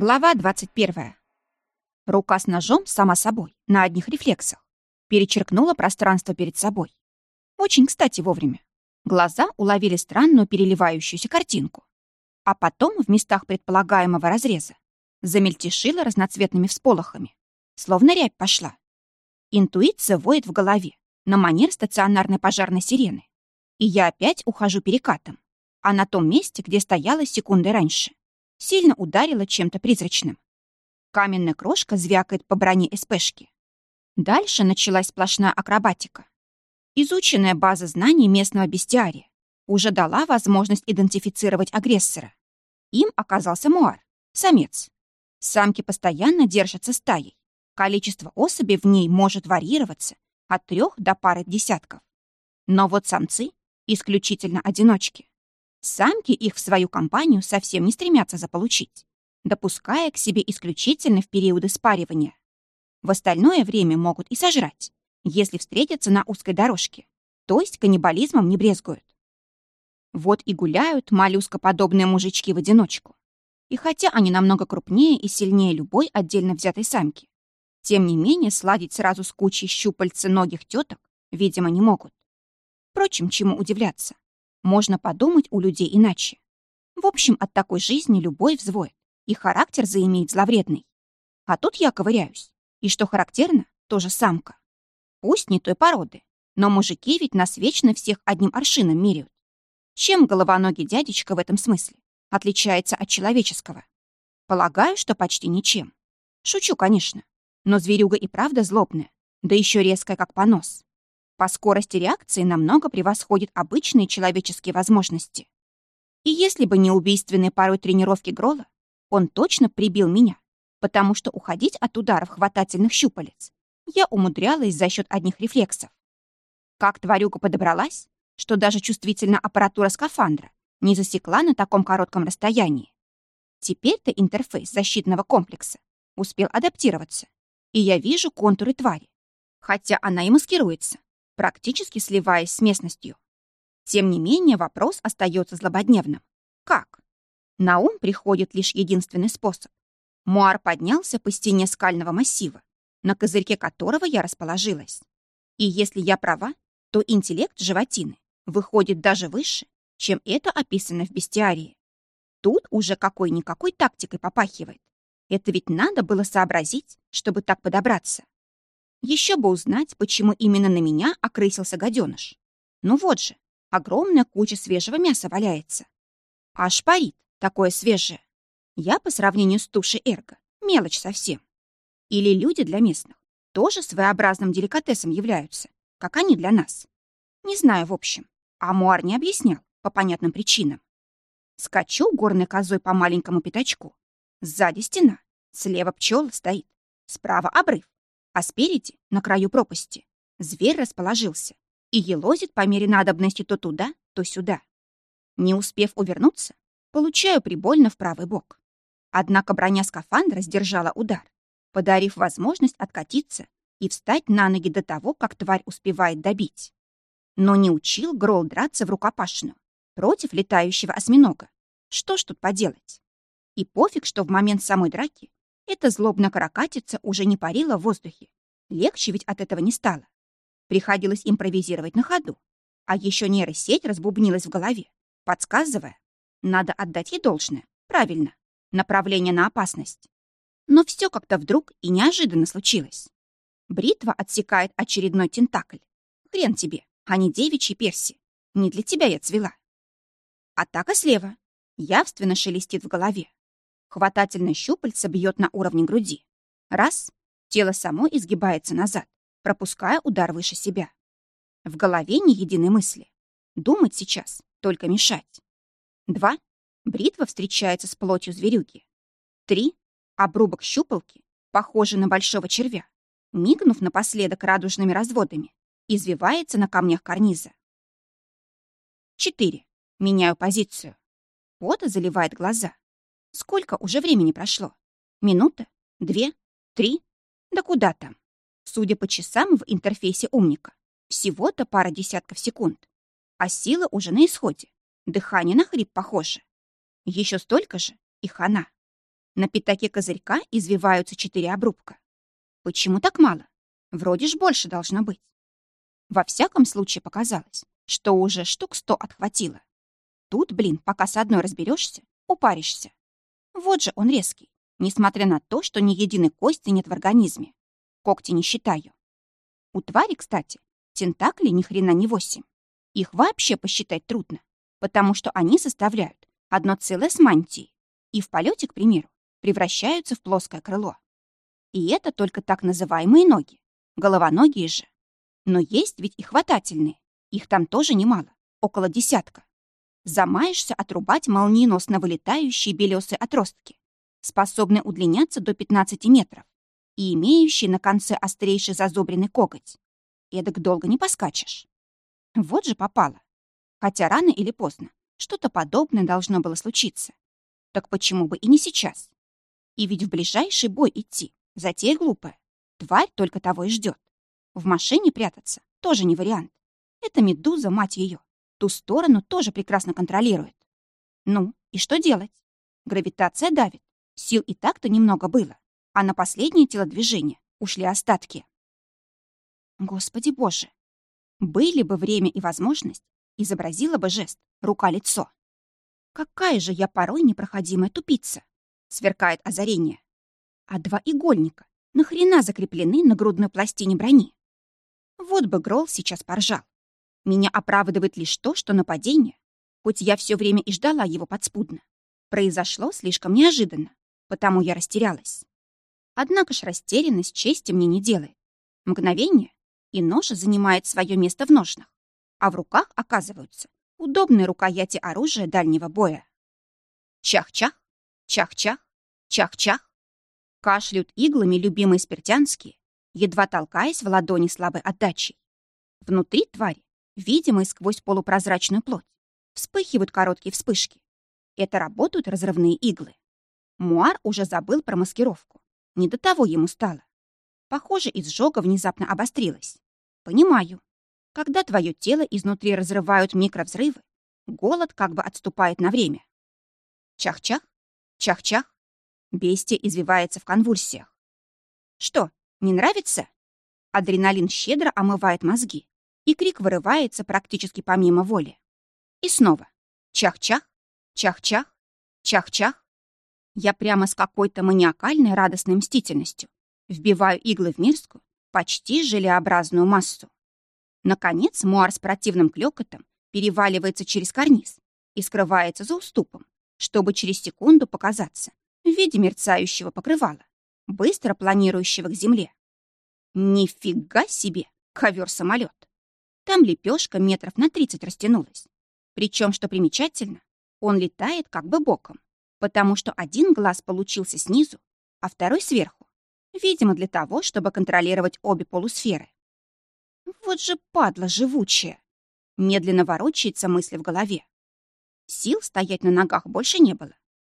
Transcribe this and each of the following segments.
Глава 21. Рука с ножом сама собой, на одних рефлексах, перечеркнула пространство перед собой. Очень кстати вовремя. Глаза уловили странную переливающуюся картинку. А потом в местах предполагаемого разреза замельтешила разноцветными всполохами, словно рябь пошла. Интуиция воет в голове на манер стационарной пожарной сирены. И я опять ухожу перекатом, а на том месте, где стояла секунды раньше, сильно ударила чем-то призрачным. Каменная крошка звякает по броне СПшки. Дальше началась сплошная акробатика. Изученная база знаний местного бестиария уже дала возможность идентифицировать агрессора. Им оказался муар, самец. Самки постоянно держатся стаей. Количество особей в ней может варьироваться от трех до пары десятков. Но вот самцы — исключительно одиночки. Самки их в свою компанию совсем не стремятся заполучить, допуская к себе исключительно в периоды спаривания. В остальное время могут и сожрать, если встретятся на узкой дорожке, то есть каннибализмом не брезгуют. Вот и гуляют моллюскоподобные мужички в одиночку. И хотя они намного крупнее и сильнее любой отдельно взятой самки, тем не менее сладить сразу с кучей щупальценогих теток, видимо, не могут. Впрочем, чему удивляться? Можно подумать у людей иначе. В общем, от такой жизни любой взвоет, и характер заимеет зловредный. А тут я ковыряюсь. И что характерно, тоже самка. Пусть не той породы, но мужики ведь нас вечно всех одним аршином меряют. Чем головоногий дядечка в этом смысле отличается от человеческого? Полагаю, что почти ничем. Шучу, конечно. Но зверюга и правда злобная, да еще резкая, как понос. По скорости реакции намного превосходит обычные человеческие возможности. И если бы не убийственные порой тренировки Грола, он точно прибил меня, потому что уходить от ударов хватательных щупалец я умудрялась за счет одних рефлексов. Как тварюга подобралась, что даже чувствительная аппаратура скафандра не засекла на таком коротком расстоянии. Теперь-то интерфейс защитного комплекса успел адаптироваться, и я вижу контуры твари, хотя она и маскируется, практически сливаясь с местностью. Тем не менее, вопрос остается злободневным. Как? На ум приходит лишь единственный способ. Муар поднялся по стене скального массива, на козырьке которого я расположилась. И если я права, то интеллект животины выходит даже выше, чем это описано в бестиарии. Тут уже какой-никакой тактикой попахивает. Это ведь надо было сообразить, чтобы так подобраться. Еще бы узнать, почему именно на меня окрысился гаденыш. Ну вот же, огромная куча свежего мяса валяется. Аж парит, такое свежее. Я по сравнению с тушей эрго, мелочь совсем. Или люди для местных тоже своеобразным деликатесом являются, как они для нас. Не знаю, в общем. А Муар не объяснял, по понятным причинам. Скачу горной козой по маленькому пятачку. Сзади стена, слева пчела стоит, справа обрыв, а спереди, на краю пропасти, зверь расположился и елозит по мере надобности то туда, то сюда. Не успев увернуться, получаю прибольно в правый бок. Однако броня скафандра сдержала удар, подарив возможность откатиться и встать на ноги до того, как тварь успевает добить. Но не учил Грол драться в рукопашную против летающего осьминога. Что ж тут поделать? И пофиг, что в момент самой драки эта злобная каракатица уже не парила в воздухе. Легче ведь от этого не стало. Приходилось импровизировать на ходу. А еще нейросеть разбубнилась в голове, подсказывая, надо отдать ей должное, правильно, направление на опасность. Но все как-то вдруг и неожиданно случилось. Бритва отсекает очередной тентакль. Хрен тебе, а не девичьи перси. Не для тебя я цвела. Атака слева. Явственно шелестит в голове. Хватательное щупальце бьет на уровне груди. Раз — тело само изгибается назад, пропуская удар выше себя. В голове ни единой мысли. Думать сейчас, только мешать. Два — бритва встречается с плотью зверюги. Три — обрубок щупалки, похожий на большого червя, мигнув напоследок радужными разводами, извивается на камнях карниза. Четыре. Меняю позицию. Пота заливает глаза. Сколько уже времени прошло? Минута? Две? Три? Да куда там? Судя по часам в интерфейсе умника, всего-то пара десятков секунд. А сила уже на исходе. Дыхание на хрип похоже. Еще столько же и хана. На пятаке козырька извиваются четыре обрубка. Почему так мало? Вроде ж больше должно быть. Во всяком случае показалось, что уже штук сто отхватило. Тут, блин, пока с одной разберешься, упаришься. Вот же он резкий, несмотря на то, что ни единой кости нет в организме. Когти не считаю. У твари, кстати, тентакли ни хрена не восемь. Их вообще посчитать трудно, потому что они составляют одно целое с мантией и в полете, к примеру, превращаются в плоское крыло. И это только так называемые ноги, головоногие же. Но есть ведь и хватательные, их там тоже немало, около десятка. Замаешься отрубать молниеносно вылетающие белесые отростки, способные удлиняться до 15 метров и имеющие на конце острейший зазубренный коготь. Эдак долго не поскачешь. Вот же попало. Хотя рано или поздно что-то подобное должно было случиться. Так почему бы и не сейчас? И ведь в ближайший бой идти — затея глупая. Тварь только того и ждет. В машине прятаться тоже не вариант. Это медуза, мать ее, ту сторону тоже прекрасно контролирует. Ну, и что делать? Гравитация давит. Сил и так-то немного было, а на последнее телодвижение ушли остатки. Господи боже! Были бы время и возможность, изобразила бы жест рука-лицо. Какая же я порой непроходимая тупица! Сверкает озарение. А два игольника нахрена закреплены на грудной пластине брони? Вот бы Гролл сейчас поржал. Меня оправдывает лишь то, что нападение, хоть я все время и ждала его подспудно, произошло слишком неожиданно, потому я растерялась. Однако ж растерянность чести мне не делает. Мгновение, и нож занимает свое место в ножнах, а в руках оказываются удобные рукояти оружия дальнего боя. Чах-чах, чах-чах, чах-чах. Кашляют иглами любимые спиртянские, едва толкаясь в ладони слабой отдачей. Внутри твари видимые сквозь полупрозрачную плоть. Вспыхивают короткие вспышки. Это работают разрывные иглы. Муар уже забыл про маскировку. Не до того ему стало. Похоже, изжога внезапно обострилась. Понимаю. Когда твое тело изнутри разрывают микровзрывы, голод как бы отступает на время. Чах-чах, чах-чах. Бестия извивается в конвульсиях. Что, не нравится? Адреналин щедро омывает мозги и крик вырывается практически помимо воли. И снова чах-чах, чах-чах, чах-чах. Я прямо с какой-то маниакальной радостной мстительностью вбиваю иглы в мирскую, почти желеобразную массу. Наконец Муар с противным клёкотом переваливается через карниз и скрывается за уступом, чтобы через секунду показаться в виде мерцающего покрывала, быстро планирующего к земле. Нифига себе, ковер-самолет! Там лепешка метров на 30 растянулась. Причем, что примечательно, он летает как бы боком, потому что один глаз получился снизу, а второй сверху. Видимо, для того, чтобы контролировать обе полусферы. Вот же падла живучая. Медленно ворочается мысли в голове. Сил стоять на ногах больше не было,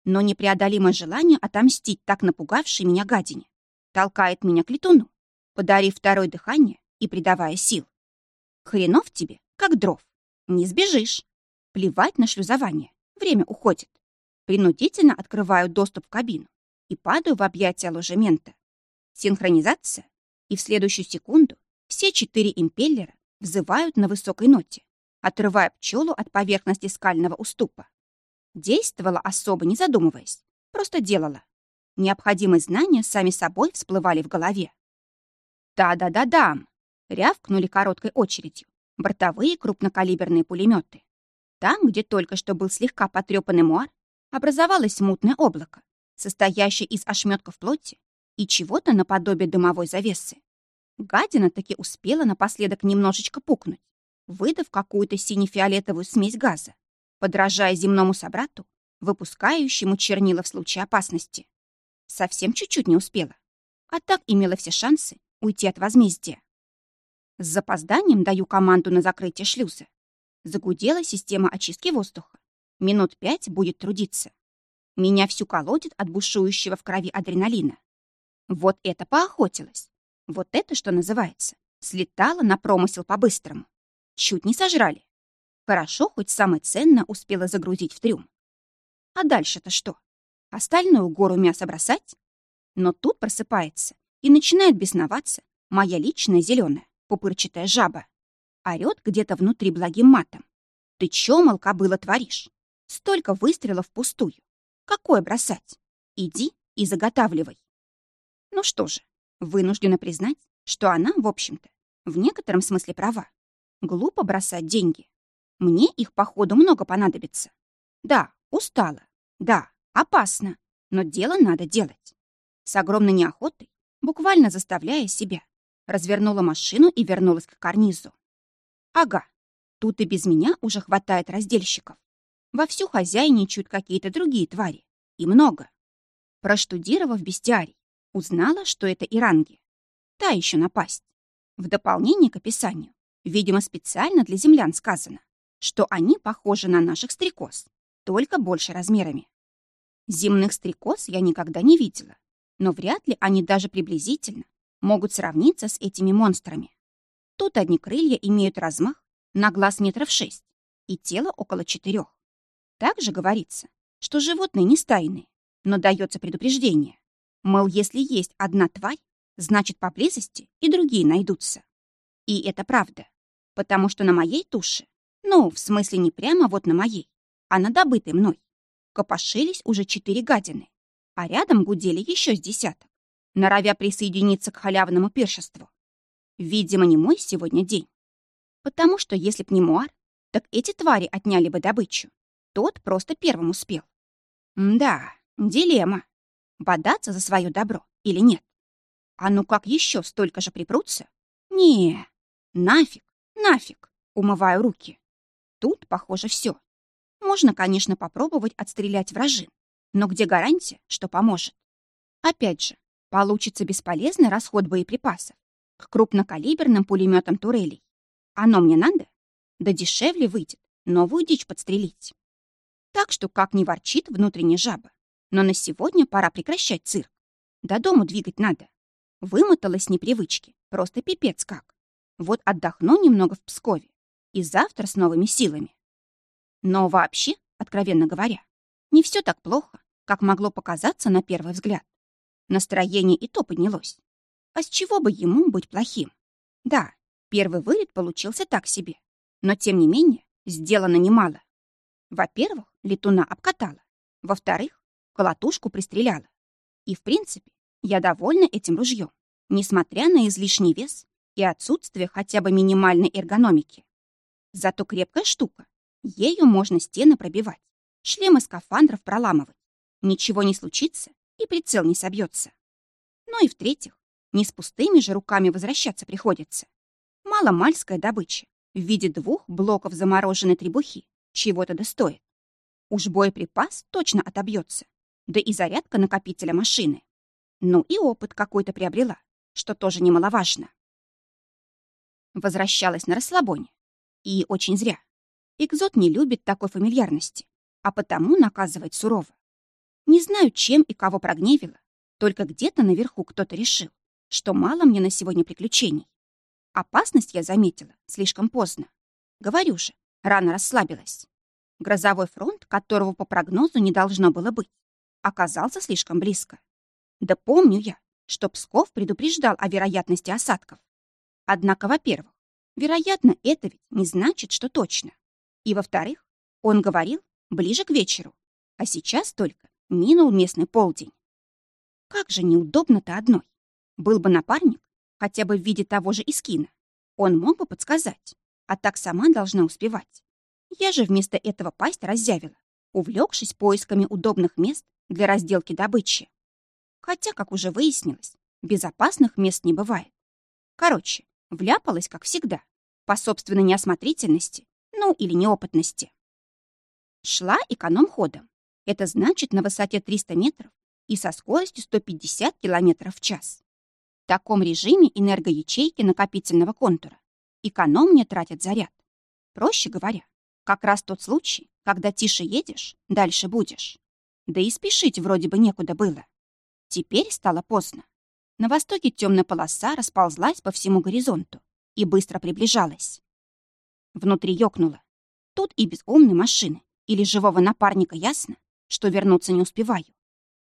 но непреодолимое желание отомстить так напугавшей меня гадине толкает меня к летуну, подарив второе дыхание и придавая сил. Хренов тебе, как дров. Не сбежишь. Плевать на шлюзование. Время уходит. Принудительно открываю доступ в кабину и падаю в объятия ложемента. Синхронизация, и в следующую секунду все четыре импеллера взывают на высокой ноте, отрывая пчелу от поверхности скального уступа. Действовала особо не задумываясь, просто делала. Необходимые знания сами собой всплывали в голове. «Да-да-да-дам!» Рявкнули короткой очередью бортовые крупнокалиберные пулеметы. Там, где только что был слегка потрепанный муар, образовалось мутное облако, состоящее из ошметков плоти и чего-то наподобие дымовой завесы. Гадина таки успела напоследок немножечко пукнуть, выдав какую-то сине-фиолетовую смесь газа, подражая земному собрату, выпускающему чернила в случае опасности. Совсем чуть-чуть не успела, а так имела все шансы уйти от возмездия. С запозданием даю команду на закрытие шлюза. Загудела система очистки воздуха. Минут пять будет трудиться. Меня всю колотит от бушующего в крови адреналина. Вот это поохотилась. Вот это, что называется, слетала на промысел по-быстрому. Чуть не сожрали. Хорошо, хоть самое ценное успела загрузить в трюм. А дальше-то что? Остальную гору мяса бросать? Но тут просыпается и начинает бесноваться моя личная зеленая пупырчатая жаба. Орёт где-то внутри благим матом. Ты чё, мол, кобыла, творишь? Столько выстрелов впустую. Какое бросать? Иди и заготавливай. Ну что же, вынуждена признать, что она, в общем-то, в некотором смысле права. Глупо бросать деньги. Мне их, походу, много понадобится. Да, устала. Да, опасно. Но дело надо делать. С огромной неохотой, буквально заставляя себя, развернула машину и вернулась к карнизу. Ага, тут и без меня уже хватает раздельщиков. Вовсю хозяйничают какие-то другие твари. И много. Проштудировав бестиарий, узнала, что это иранги. Та еще напасть. В дополнение к описанию, видимо, специально для землян сказано, что они похожи на наших стрекоз, только больше размерами. Земных стрекоз я никогда не видела, но вряд ли они даже приблизительно могут сравниться с этими монстрами. Тут одни крылья имеют размах на глаз метров шесть и тело около четырех. Также говорится, что животные не стайные, но дается предупреждение. Мол, если есть одна тварь, значит, поблизости и другие найдутся. И это правда, потому что на моей туше, ну, в смысле не прямо вот на моей, а на добытой мной, копошились уже четыре гадины, а рядом гудели еще с десяток норовя присоединиться к халявному пиршеству. Видимо, не мой сегодня день. Потому что если б не Муар, так эти твари отняли бы добычу. Тот просто первым успел. да, дилемма. Бодаться за свое добро или нет? А ну как еще столько же припрутся? Не, нафиг, нафиг, умываю руки. Тут, похоже, все. Можно, конечно, попробовать отстрелять вражин, но где гарантия, что поможет? Опять же, Получится бесполезный расход боеприпасов к крупнокалиберным пулеметам турелей. Оно мне надо? Да дешевле выйдет новую дичь подстрелить. Так что, как не ворчит внутренняя жаба, но на сегодня пора прекращать цирк. До дому двигать надо. Вымоталась непривычки, просто пипец как. Вот отдохну немного в Пскове и завтра с новыми силами. Но вообще, откровенно говоря, не все так плохо, как могло показаться на первый взгляд. Настроение и то поднялось. А с чего бы ему быть плохим? Да, первый вылет получился так себе. Но, тем не менее, сделано немало. Во-первых, летуна обкатала. Во-вторых, колотушку пристреляла. И, в принципе, я довольна этим ружьем, несмотря на излишний вес и отсутствие хотя бы минимальной эргономики. Зато крепкая штука. Ею можно стены пробивать, шлемы скафандров проламывать. Ничего не случится, и прицел не собьется. Ну и в-третьих, не с пустыми же руками возвращаться приходится. Маломальская добыча в виде двух блоков замороженной требухи чего-то достоит. Уж боеприпас точно отобьется, да и зарядка накопителя машины. Ну и опыт какой-то приобрела, что тоже немаловажно. Возвращалась на расслабоне. И очень зря. Экзот не любит такой фамильярности, а потому наказывает сурово. Не знаю, чем и кого прогневила, только где-то наверху кто-то решил, что мало мне на сегодня приключений. Опасность я заметила слишком поздно. Говорю же, рано расслабилась. Грозовой фронт, которого по прогнозу не должно было быть, оказался слишком близко. Да помню я, что Псков предупреждал о вероятности осадков. Однако, во-первых, вероятно, это ведь не значит, что точно. И, во-вторых, он говорил ближе к вечеру, а сейчас только Минул местный полдень. Как же неудобно-то одной. Был бы напарник, хотя бы в виде того же Искина. Он мог бы подсказать, а так сама должна успевать. Я же вместо этого пасть разъявила, увлекшись поисками удобных мест для разделки добычи. Хотя, как уже выяснилось, безопасных мест не бывает. Короче, вляпалась, как всегда, по собственной неосмотрительности, ну или неопытности. Шла эконом-ходом, это значит на высоте 300 метров и со скоростью 150 км в час. В таком режиме энергоячейки накопительного контура экономнее тратят заряд. Проще говоря, как раз тот случай, когда тише едешь, дальше будешь. Да и спешить вроде бы некуда было. Теперь стало поздно. На востоке темная полоса расползлась по всему горизонту и быстро приближалась. Внутри ёкнуло. Тут и без умной машины или живого напарника ясно, что вернуться не успеваю.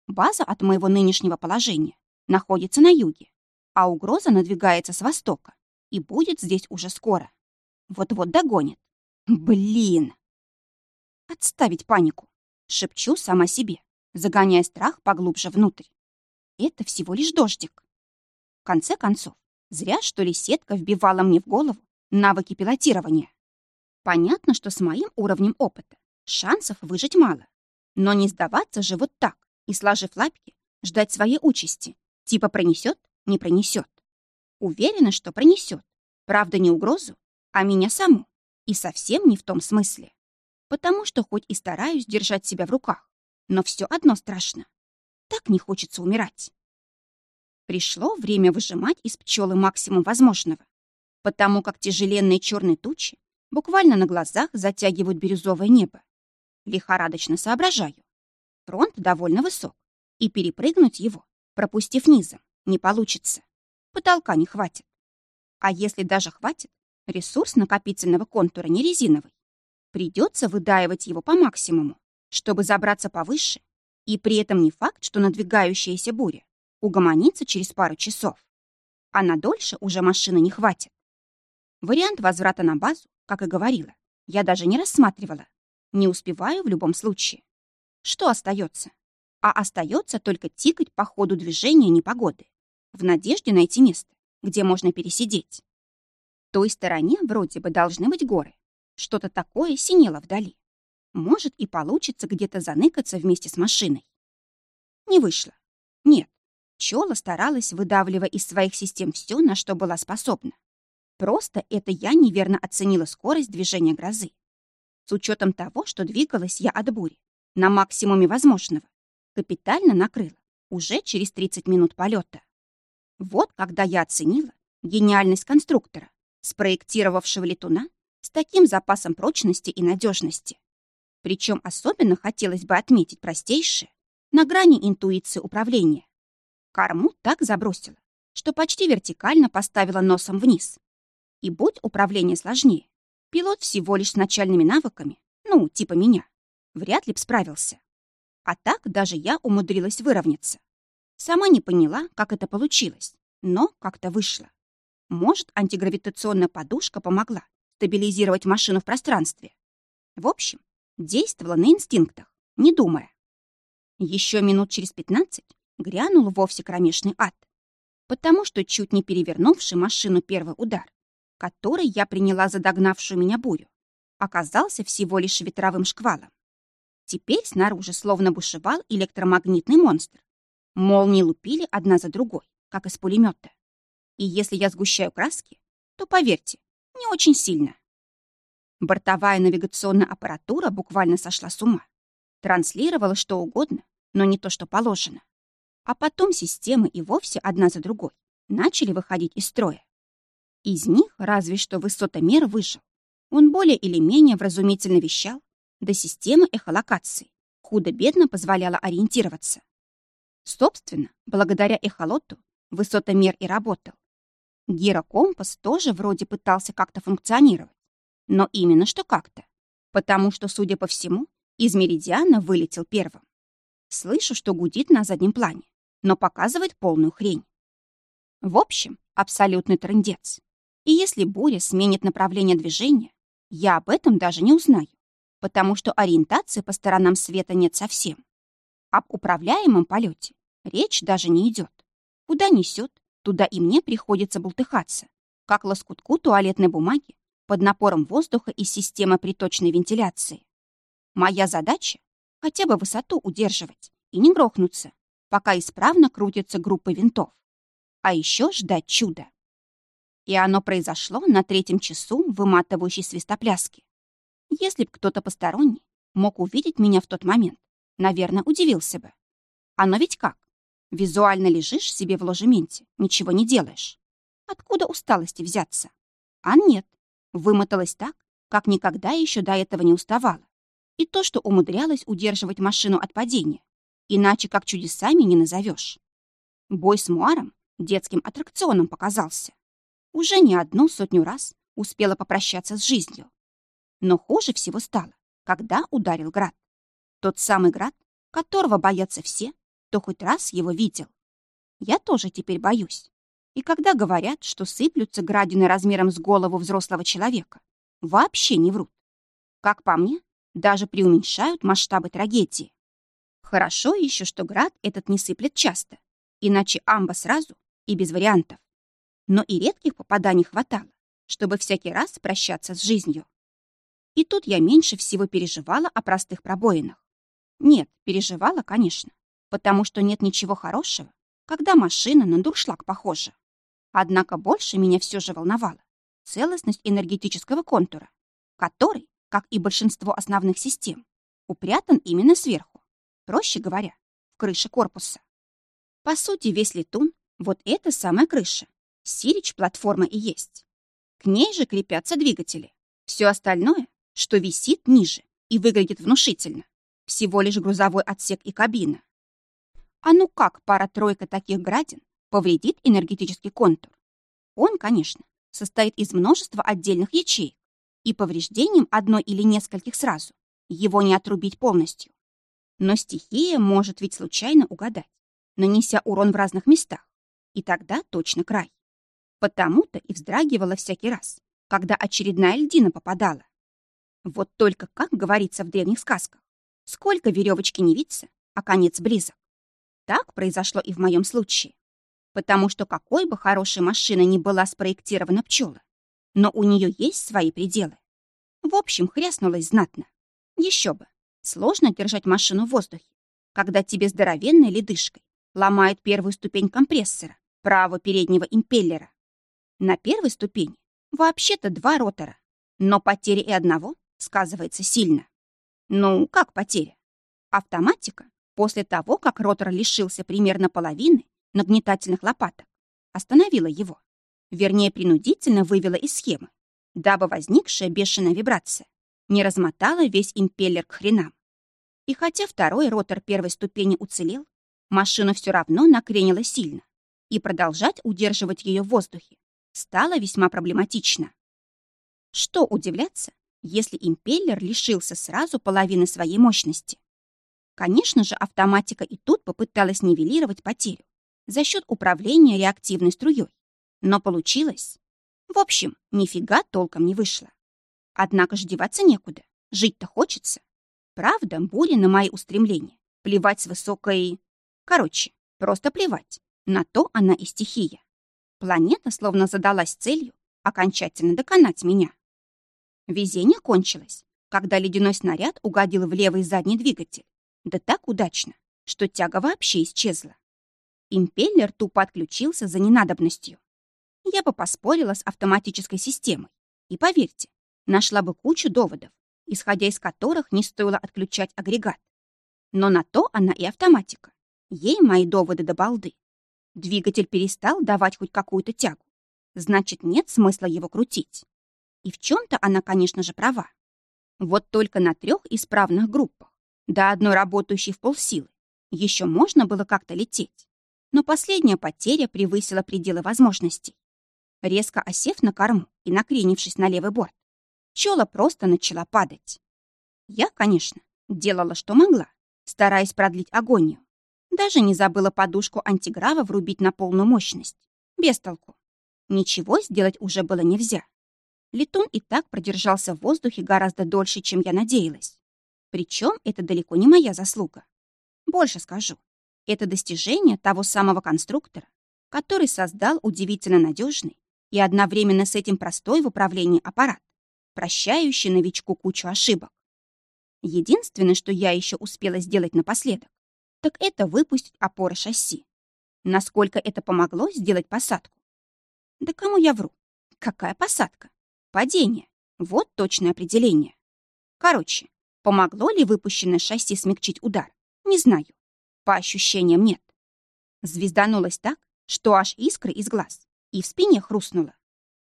База от моего нынешнего положения находится на юге, а угроза надвигается с востока и будет здесь уже скоро. Вот-вот догонит. Блин! Отставить панику. Шепчу сама себе, загоняя страх поглубже внутрь. Это всего лишь дождик. В конце концов, зря, что ли, сетка вбивала мне в голову навыки пилотирования. Понятно, что с моим уровнем опыта шансов выжить мало. Но не сдаваться же вот так и, сложив лапки, ждать своей участи. Типа пронесет, не пронесет. Уверена, что пронесет. Правда, не угрозу, а меня саму. И совсем не в том смысле. Потому что хоть и стараюсь держать себя в руках, но все одно страшно. Так не хочется умирать. Пришло время выжимать из пчелы максимум возможного, потому как тяжеленные черные тучи буквально на глазах затягивают бирюзовое небо. Лихорадочно соображаю. Фронт довольно высок, и перепрыгнуть его, пропустив низом, не получится. Потолка не хватит. А если даже хватит, ресурс накопительного контура не резиновый. Придется выдаивать его по максимуму, чтобы забраться повыше, и при этом не факт, что надвигающаяся буря угомонится через пару часов. А на дольше уже машины не хватит. Вариант возврата на базу, как и говорила, я даже не рассматривала. Не успеваю в любом случае. Что остается? А остается только тикать по ходу движения непогоды, в надежде найти место, где можно пересидеть. В той стороне вроде бы должны быть горы. Что-то такое синело вдали. Может, и получится где-то заныкаться вместе с машиной. Не вышло. Нет. Пчела старалась, выдавливая из своих систем все, на что была способна. Просто это я неверно оценила скорость движения грозы. С учетом того, что двигалась я от бури на максимуме возможного, капитально накрыла уже через 30 минут полета. Вот когда я оценила гениальность конструктора, спроектировавшего летуна с таким запасом прочности и надежности. Причем особенно хотелось бы отметить простейшее на грани интуиции управления. Корму так забросила, что почти вертикально поставила носом вниз. И будь управление сложнее, пилот всего лишь с начальными навыками, ну, типа меня, вряд ли б справился. А так даже я умудрилась выровняться. Сама не поняла, как это получилось, но как-то вышло. Может, антигравитационная подушка помогла стабилизировать машину в пространстве. В общем, действовала на инстинктах, не думая. Еще минут через пятнадцать грянул вовсе кромешный ад, потому что чуть не перевернувший машину первый удар, который я приняла за догнавшую меня бурю, оказался всего лишь ветровым шквалом. Теперь снаружи словно бушевал электромагнитный монстр. Молнии лупили одна за другой, как из пулемета. И если я сгущаю краски, то, поверьте, не очень сильно. Бортовая навигационная аппаратура буквально сошла с ума. Транслировала что угодно, но не то, что положено. А потом системы и вовсе одна за другой начали выходить из строя. Из них разве что высотомер выжил. Он более или менее вразумительно вещал, да система эхолокации худо-бедно позволяла ориентироваться. Собственно, благодаря эхолоту высотомер и работал. Гирокомпас тоже вроде пытался как-то функционировать, но именно что как-то, потому что, судя по всему, из Меридиана вылетел первым. Слышу, что гудит на заднем плане, но показывает полную хрень. В общем, абсолютный трындец. И если буря сменит направление движения, я об этом даже не узнаю потому что ориентации по сторонам света нет совсем. Об управляемом полете речь даже не идет. Куда несет, туда и мне приходится бултыхаться, как лоскутку туалетной бумаги под напором воздуха из системы приточной вентиляции. Моя задача — хотя бы высоту удерживать и не грохнуться, пока исправно крутится группа винтов. А еще ждать чуда. И оно произошло на третьем часу выматывающей свистопляски. Если б кто-то посторонний мог увидеть меня в тот момент, наверное, удивился бы. Оно ведь как? Визуально лежишь себе в ложементе, ничего не делаешь. Откуда усталости взяться? А нет, вымоталась так, как никогда еще до этого не уставала. И то, что умудрялась удерживать машину от падения, иначе как чудесами не назовешь. Бой с Муаром детским аттракционом показался. Уже не одну сотню раз успела попрощаться с жизнью. Но хуже всего стало, когда ударил град. Тот самый град, которого боятся все, кто хоть раз его видел. Я тоже теперь боюсь. И когда говорят, что сыплются градины размером с голову взрослого человека, вообще не врут. Как по мне, даже преуменьшают масштабы трагедии. Хорошо еще, что град этот не сыплет часто, иначе амба сразу и без вариантов. Но и редких попаданий хватало, чтобы всякий раз прощаться с жизнью. И тут я меньше всего переживала о простых пробоинах. Нет, переживала, конечно, потому что нет ничего хорошего, когда машина на дуршлаг похожа. Однако больше меня все же волновала целостность энергетического контура, который, как и большинство основных систем, упрятан именно сверху, проще говоря, в крыше корпуса. По сути, весь летун — вот эта самая крыша, Сирич-платформа и есть. К ней же крепятся двигатели. Все остальное, что висит ниже и выглядит внушительно, всего лишь грузовой отсек и кабина. А ну как пара-тройка таких градин повредит энергетический контур? Он, конечно, состоит из множества отдельных ячеек, и повреждением одной или нескольких сразу его не отрубить полностью. Но стихия может ведь случайно угадать, нанеся урон в разных местах, и тогда точно край. Потому-то и вздрагивала всякий раз, когда очередная льдина попадала. Вот только, как говорится в древних сказках, сколько веревочки не виться, а конец близок. Так произошло и в моем случае. Потому что какой бы хорошей машиной ни была спроектирована пчела, но у нее есть свои пределы. В общем, хряснулась знатно. Еще бы, сложно держать машину в воздухе, когда тебе здоровенной ледышкой ломает первую ступень компрессора, право переднего импеллера. На первой ступени вообще-то два ротора, но потеря и одного сказывается сильно. Ну, как потеря? Автоматика после того, как ротор лишился примерно половины нагнетательных лопаток, остановила его. Вернее, принудительно вывела из схемы, дабы возникшая бешеная вибрация не размотала весь импеллер к хренам. И хотя второй ротор первой ступени уцелел, машина все равно накренила сильно, и продолжать удерживать ее в воздухе стало весьма проблематично. Что удивляться, если импеллер лишился сразу половины своей мощности? Конечно же, автоматика и тут попыталась нивелировать потерю за счет управления реактивной струей. Но получилось. В общем, нифига толком не вышло. Однако ж деваться некуда. Жить-то хочется. Правда, бури на мои устремления. Плевать с высокой... Короче, просто плевать. На то она и стихия. Планета словно задалась целью окончательно доконать меня. Везение кончилось, когда ледяной снаряд угодил в левый задний двигатель. Да так удачно, что тяга вообще исчезла. Импеллер тупо отключился за ненадобностью. Я бы поспорила с автоматической системой. И поверьте, нашла бы кучу доводов, исходя из которых не стоило отключать агрегат. Но на то она и автоматика. Ей мои доводы до балды. Двигатель перестал давать хоть какую-то тягу. Значит, нет смысла его крутить. И в чем-то она, конечно же, права. Вот только на трех исправных группах, до одной работающей в полсилы, еще можно было как-то лететь. Но последняя потеря превысила пределы возможностей. Резко осев на корму и накренившись на левый борт, пчела просто начала падать. Я, конечно, делала, что могла, стараясь продлить агонию. Даже не забыла подушку антиграва врубить на полную мощность. Без толку. Ничего сделать уже было нельзя. Летун и так продержался в воздухе гораздо дольше, чем я надеялась. Причем это далеко не моя заслуга. Больше скажу. Это достижение того самого конструктора, который создал удивительно надежный и одновременно с этим простой в управлении аппарат, прощающий новичку кучу ошибок. Единственное, что я еще успела сделать напоследок, так это выпустить опоры шасси. Насколько это помогло сделать посадку? Да кому я вру? Какая посадка? Падение. Вот точное определение. Короче, помогло ли выпущенное шасси смягчить удар? Не знаю. По ощущениям нет. Звезданулась так, что аж искры из глаз и в спине хрустнуло.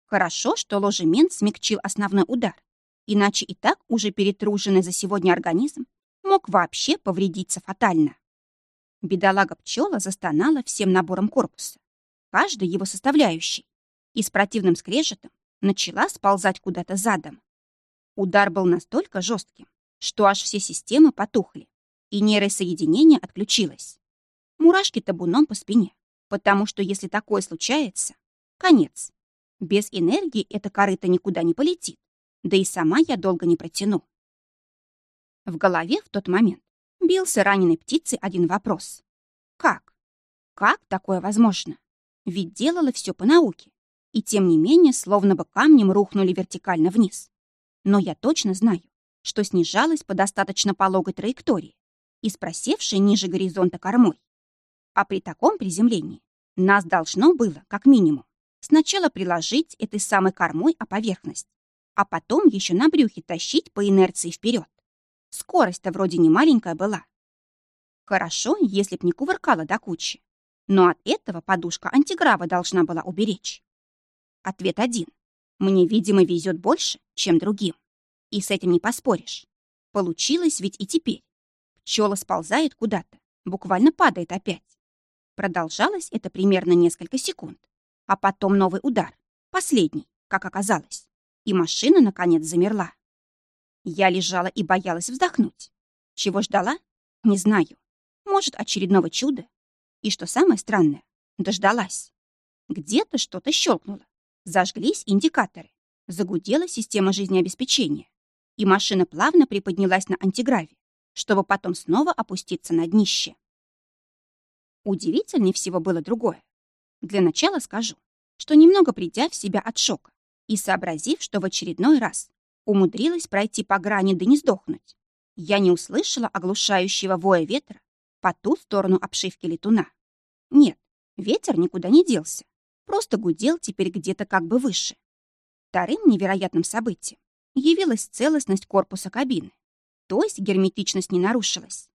Хорошо, что ложемент смягчил основной удар, иначе и так уже перетруженный за сегодня организм мог вообще повредиться фатально. Бедолага-пчела застонала всем набором корпуса, каждой его составляющей, и с противным скрежетом начала сползать куда-то задом. Удар был настолько жестким, что аж все системы потухли, и нейросоединение отключилось. Мурашки табуном по спине, потому что если такое случается, конец. Без энергии эта корыта никуда не полетит, да и сама я долго не протяну. В голове в тот момент бился раненой птицей один вопрос. Как? Как такое возможно? Ведь делала все по науке. И тем не менее, словно бы камнем рухнули вертикально вниз. Но я точно знаю, что снижалась по достаточно пологой траектории и спросевшей ниже горизонта кормой. А при таком приземлении нас должно было, как минимум, сначала приложить этой самой кормой о поверхность, а потом еще на брюхе тащить по инерции вперед. Скорость-то вроде не маленькая была. Хорошо, если б не кувыркала до кучи. Но от этого подушка антиграва должна была уберечь. Ответ один. Мне, видимо, везет больше, чем другим. И с этим не поспоришь. Получилось ведь и теперь. Пчела сползает куда-то, буквально падает опять. Продолжалось это примерно несколько секунд. А потом новый удар, последний, как оказалось. И машина, наконец, замерла. Я лежала и боялась вздохнуть. Чего ждала? Не знаю. Может, очередного чуда? И что самое странное, дождалась. Где-то что-то щелкнуло. Зажглись индикаторы. Загудела система жизнеобеспечения. И машина плавно приподнялась на антиграве, чтобы потом снова опуститься на днище. Удивительнее всего было другое. Для начала скажу, что немного придя в себя от шока и сообразив, что в очередной раз умудрилась пройти по грани да не сдохнуть. Я не услышала оглушающего воя ветра по ту сторону обшивки летуна. Нет, ветер никуда не делся, просто гудел теперь где-то как бы выше. Вторым невероятным событием явилась целостность корпуса кабины, то есть герметичность не нарушилась.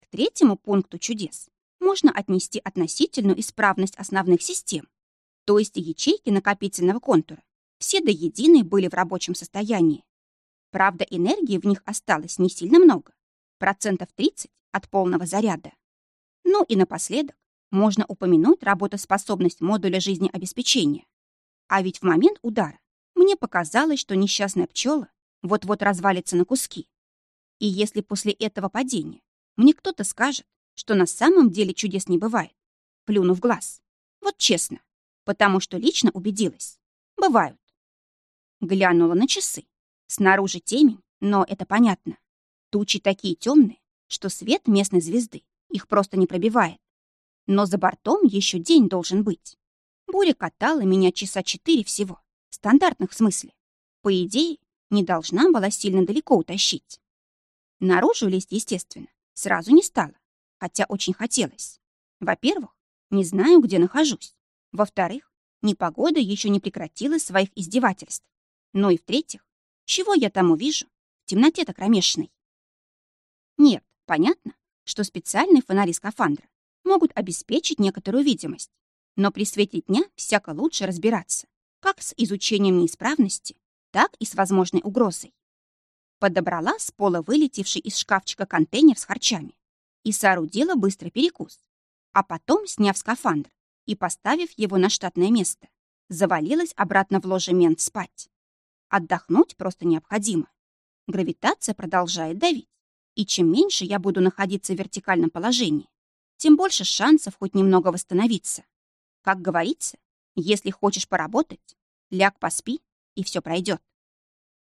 К третьему пункту чудес можно отнести относительную исправность основных систем, то есть ячейки накопительного контура, все до единой были в рабочем состоянии. Правда, энергии в них осталось не сильно много, процентов 30 от полного заряда. Ну и напоследок можно упомянуть работоспособность модуля жизнеобеспечения. А ведь в момент удара мне показалось, что несчастная пчела вот-вот развалится на куски. И если после этого падения мне кто-то скажет, что на самом деле чудес не бывает, плюну в глаз. Вот честно, потому что лично убедилась. Бывают. Глянула на часы. Снаружи темень, но это понятно. Тучи такие темные, что свет местной звезды их просто не пробивает. Но за бортом еще день должен быть. Буря катала меня часа четыре всего. Стандартных в смысле. По идее, не должна была сильно далеко утащить. Наружу лезть, естественно, сразу не стало, хотя очень хотелось. Во-первых, не знаю, где нахожусь. Во-вторых, непогода еще не прекратила своих издевательств. Ну и в-третьих, чего я там увижу в темноте-то кромешной? Нет, понятно, что специальные фонари скафандра могут обеспечить некоторую видимость, но при свете дня всяко лучше разбираться, как с изучением неисправности, так и с возможной угрозой. Подобрала с пола вылетевший из шкафчика контейнер с харчами и соорудила быстро перекус, а потом, сняв скафандр и поставив его на штатное место, завалилась обратно в ложе мент спать. Отдохнуть просто необходимо. Гравитация продолжает давить. И чем меньше я буду находиться в вертикальном положении, тем больше шансов хоть немного восстановиться. Как говорится, если хочешь поработать, ляг поспи, и все пройдет.